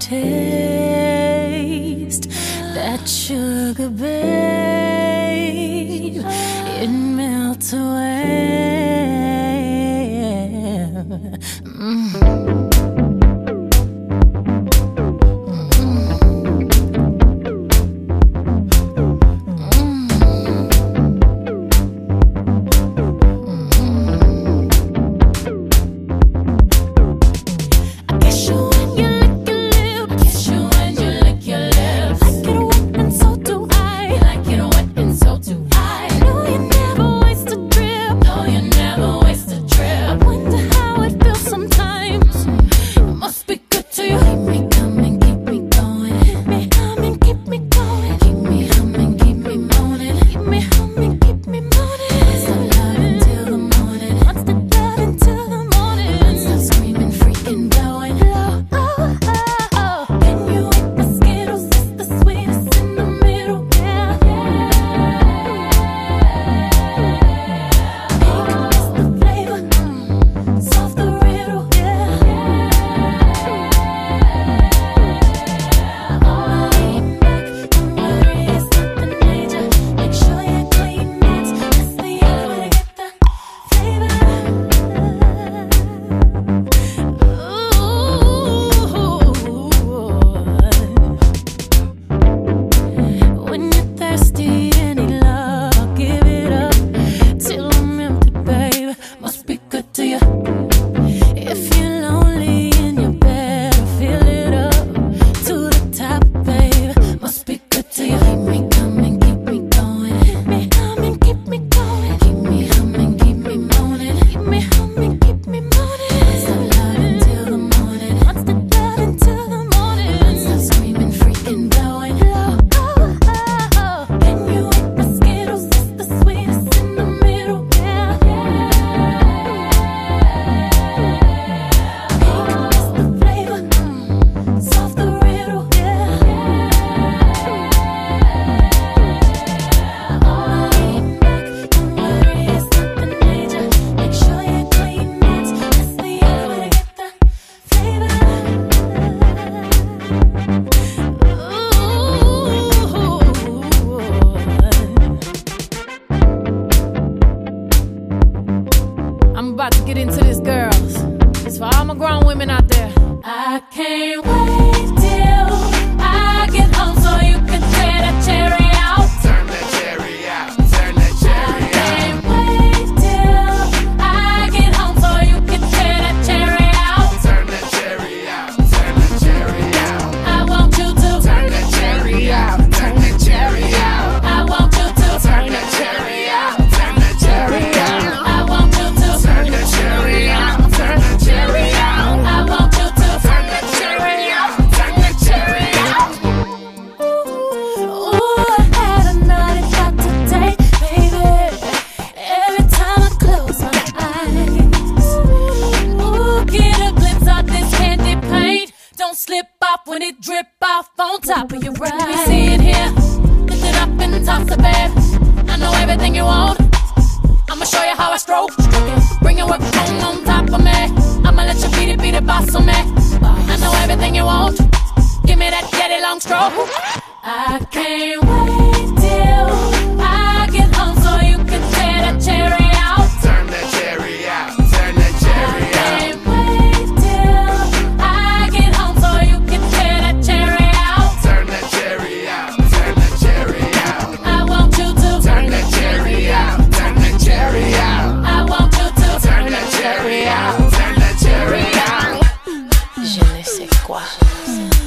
taste that sugar, babe. It melts away. my grown women out there. I can't wait. top of your ride. Let see it here. Lift it up and toss it, babe. I know everything you want. I'ma show you how I stroke. Bring your work home on top of me. I'ma let you beat it, beat it, boss on me. I know everything you want. Give me that daddy long stroke. I can't wait. agua.